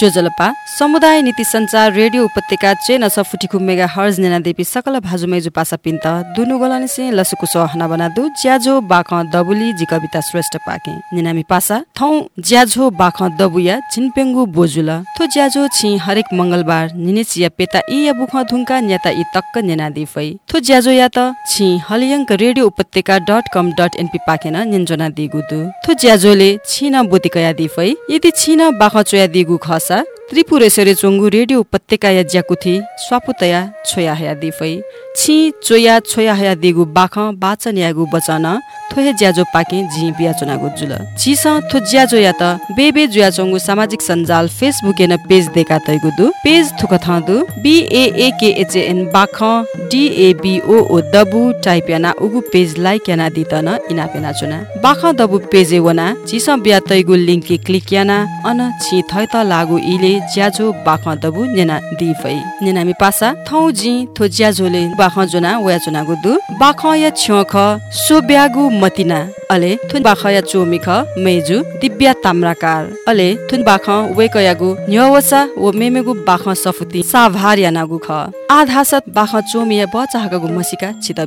जोजलपा समुदाय नीति संचार radio Upatyaka chain सफुटिखु mega hertz नेना देपी सकल भाजु मेजु पासा पिन्त दुनु गोलानि से लसुकु सो हना बना दु ज्याझो बाख दबुली जी कविता श्रेष्ठ पाके। नेनामी पासा थौ ज्याझो बाख दबुया छिनपेंगु बोजुल। थो ज्याझो छि हरेक मंगलबार निने चिया पेता इ या बुख धुंका न्याता इ तक्क नेना दिफै थो ज्याझो या त छि हलियंक radio Upatyaka dot com dot NP पाकेन निन्जोना दिगुदु थो ज्याझोले छिन बोतिकया दिफै यदि छिन बाख चोया दिगु खसा। Лиса त्रिपुरेश्वरी चोङ्गु रेडियो उपत्यका या ज्याकुथी स्वापुतया छोया हया दिफै। छि चोया छोया हया दिगु बाख बाचन यागु बचन थोहे ज्याजो पाके झि बिया चुनागु जुल। छिस थो ज्याजो या त बेबे जुया चोङ्गु सामाजिक सञ्जाल फेसबुक एन पेज देका तैगु दु। पेज थुक थदु B A A K H N Bach D A B O O दबु type याना उगु पेज लाइक याना दितन इना पेना चुना। बाख दबु पेज वना छिस बिया तैगु लिंक क्लिक याना। अन छि थै त लागु इले ज्याजो बाख दबु नेना दिफै। नेना मी पासा थौ जि थो ज्याजोले बाख जोना वया चुना गुदु। बाख या छ्यख सोब्यागु मतिना। अले थुन बाख या चोमिख मेजु दिव्या ताम्राकार। अले थुन बाख वेकयागु न्यवसा व मेमेगु बाख सफुति साभार यानागु ख आधासत बाख चोमिया बचाहगु मसिका चित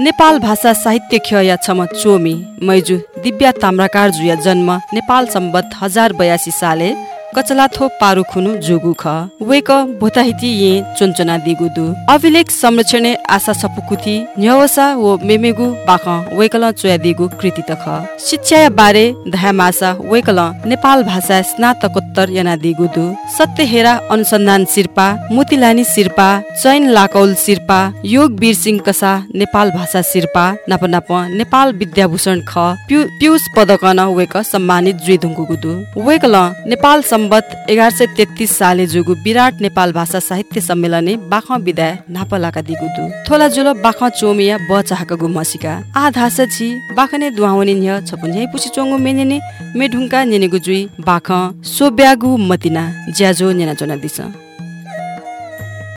नेपाल भाषा साहित्य ख या छम चोमी मैजु दिव्या ताम्राकार जुया जन्म नेपाल सम्बत हजार बयासी साले कचलाथो पारु खुनु जोगु ख। वेक भोताहिति ये चोन्चना दिगुदु अभिलेख संरक्षणे आशा सपुकुथि न्यवसा व मेमेगु बाख वेकल चोया दिगु कृति त ख शिक्षा बारे धयामासा वेकल नेपाल भाषा स्नातकोत्तर याना दिगुदु सत्य हेरा अनुसन्धान सिर्पा मोतिलानी सिर्पा चैन लाकौल सिर्पा योग वीर सिंह कसा नेपाल भाषा सिर्पा नाप नाप नेपाल विद्याभूषण ख पियुष पदक न वेक सम्मानित जुइदुङ्गु गुदु वेकल नेपाल सम्बत एघार सय तेत्तिस साले जुगु विराट नेपाल भाषा साहित्य सम्मेलने बाख विदाय नापलाका दिगुदु। थोला जुलो बाख चोमिया बचाहका गुमसिका आ धास छि बाखने दुहाउने न्य छपुन्झै पुछि चोंगु मेनेने मेढुङ्का नेनेगु जुइ बाख सोब्यागु मतिना ज्याजो नेना जोना दिस।